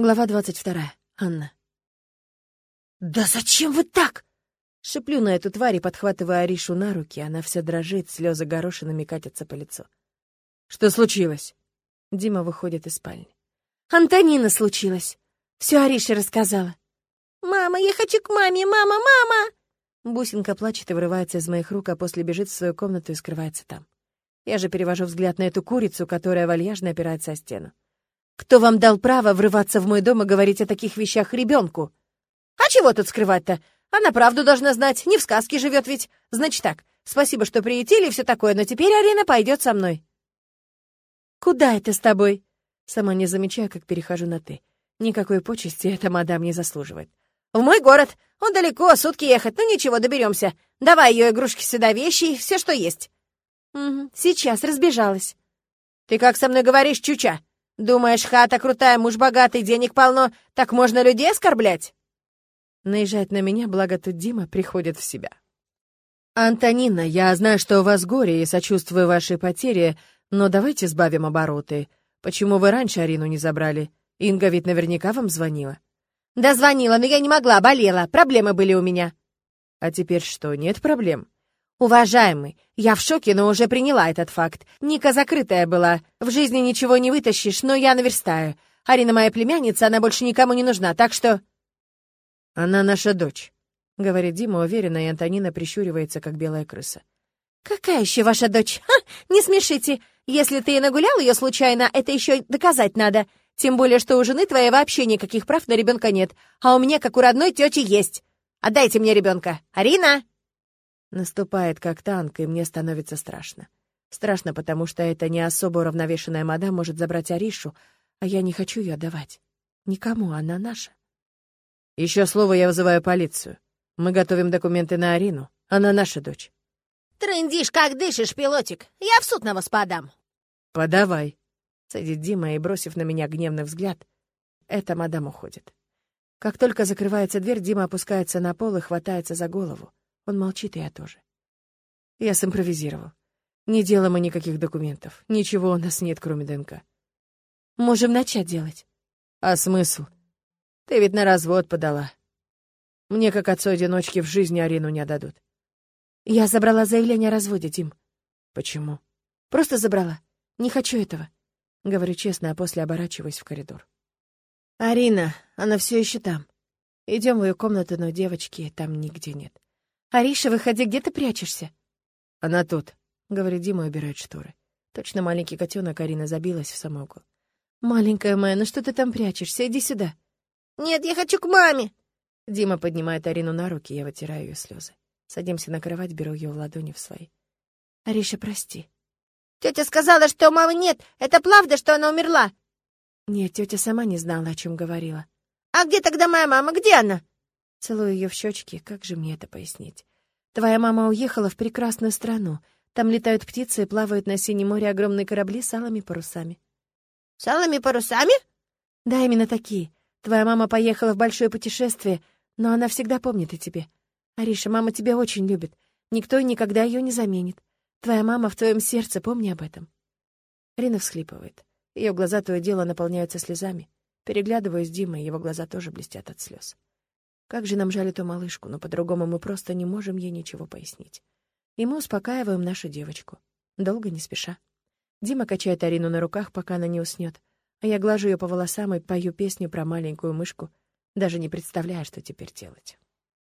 Глава двадцать вторая. Анна. «Да зачем вы так?» Шиплю на эту тварь и подхватываю Аришу на руки. Она вся дрожит, слезы горошинами катятся по лицу. «Что случилось?» Дима выходит из спальни. «Антонина случилось. Все Ариша рассказала». «Мама, я хочу к маме! Мама, мама!» Бусинка плачет и вырывается из моих рук, а после бежит в свою комнату и скрывается там. Я же перевожу взгляд на эту курицу, которая вальяжно опирается о стену. «Кто вам дал право врываться в мой дом и говорить о таких вещах ребенку? А чего тут скрывать-то? Она правду должна знать, не в сказке живет ведь. Значит так, спасибо, что приютили и все такое, но теперь Арина пойдет со мной». «Куда это с тобой?» Сама не замечаю, как перехожу на «ты». Никакой почести эта мадам не заслуживает. «В мой город. Он далеко, сутки ехать, но ничего, доберемся. Давай ее игрушки сюда, вещи, все, что есть». «Угу, сейчас разбежалась». «Ты как со мной говоришь, чуча? Думаешь, хата крутая, муж богатый, денег полно, так можно людей оскорблять?» Наезжает на меня, благо тут Дима приходит в себя. «Антонина, я знаю, что у вас горе и сочувствую вашей потере, но давайте сбавим обороты. Почему вы раньше Арину не забрали? Инга ведь наверняка вам звонила». «Да звонила, но я не могла, болела, проблемы были у меня». «А теперь что, нет проблем?» «Уважаемый, я в шоке, но уже приняла этот факт. Ника закрытая была. В жизни ничего не вытащишь, но я наверстаю. Арина моя племянница, она больше никому не нужна, так что...» «Она наша дочь», — говорит Дима уверенно, и Антонина прищуривается, как белая крыса. «Какая еще ваша дочь? Ха, не смешите. Если ты и нагулял ее случайно, это еще доказать надо. Тем более, что у жены твоей вообще никаких прав на ребенка нет, а у меня, как у родной тети, есть. Отдайте мне ребенка. Арина!» Наступает как танк, и мне становится страшно. Страшно, потому что эта не особо уравновешенная мадам может забрать Аришу, а я не хочу ее отдавать. Никому, она наша. Еще слово, я вызываю полицию. Мы готовим документы на Арину. Она наша дочь. Трындишь, как дышишь, пилотик. Я в суд на вас подам. Подавай. Садит Дима и, бросив на меня гневный взгляд, эта мадам уходит. Как только закрывается дверь, Дима опускается на пол и хватается за голову. Он молчит, и я тоже. Я симпровизировал. Не делаем мы никаких документов. Ничего у нас нет, кроме ДНК. Можем начать делать. А смысл? Ты ведь на развод подала. Мне, как отцу-одиночке, в жизни Арину не отдадут. Я забрала заявление о разводе, Дим. Почему? Просто забрала. Не хочу этого. Говорю честно, а после оборачиваюсь в коридор. Арина, она все еще там. Идем в ее комнату, но девочки там нигде нет. Ариша, выходи, где ты прячешься? Она тут, говорит Дима и убирает шторы. Точно маленький котенок Арина забилась в угол. Маленькая моя, ну что ты там прячешься? Иди сюда. Нет, я хочу к маме. Дима поднимает Арину на руки, я вытираю ее слезы. Садимся на кровать, беру ее в ладони в свои. Ариша, прости. Тетя сказала, что мамы нет. Это правда, что она умерла? Нет, тетя сама не знала, о чем говорила. А где тогда моя мама? Где она? Целую ее в щечки. Как же мне это пояснить? Твоя мама уехала в прекрасную страну. Там летают птицы и плавают на синем море огромные корабли с алыми парусами. С алыми парусами? Да, именно такие. Твоя мама поехала в большое путешествие, но она всегда помнит о тебе. Ариша, мама тебя очень любит. Никто и никогда ее не заменит. Твоя мама в твоем сердце, помни об этом. Рина всхлипывает. Ее глаза то и дело наполняются слезами. Переглядываюсь с Димой, его глаза тоже блестят от слез. Как же нам жаль эту малышку, но по-другому мы просто не можем ей ничего пояснить. И мы успокаиваем нашу девочку. Долго, не спеша. Дима качает Арину на руках, пока она не уснет, а я глажу ее по волосам и пою песню про маленькую мышку, даже не представляя, что теперь делать.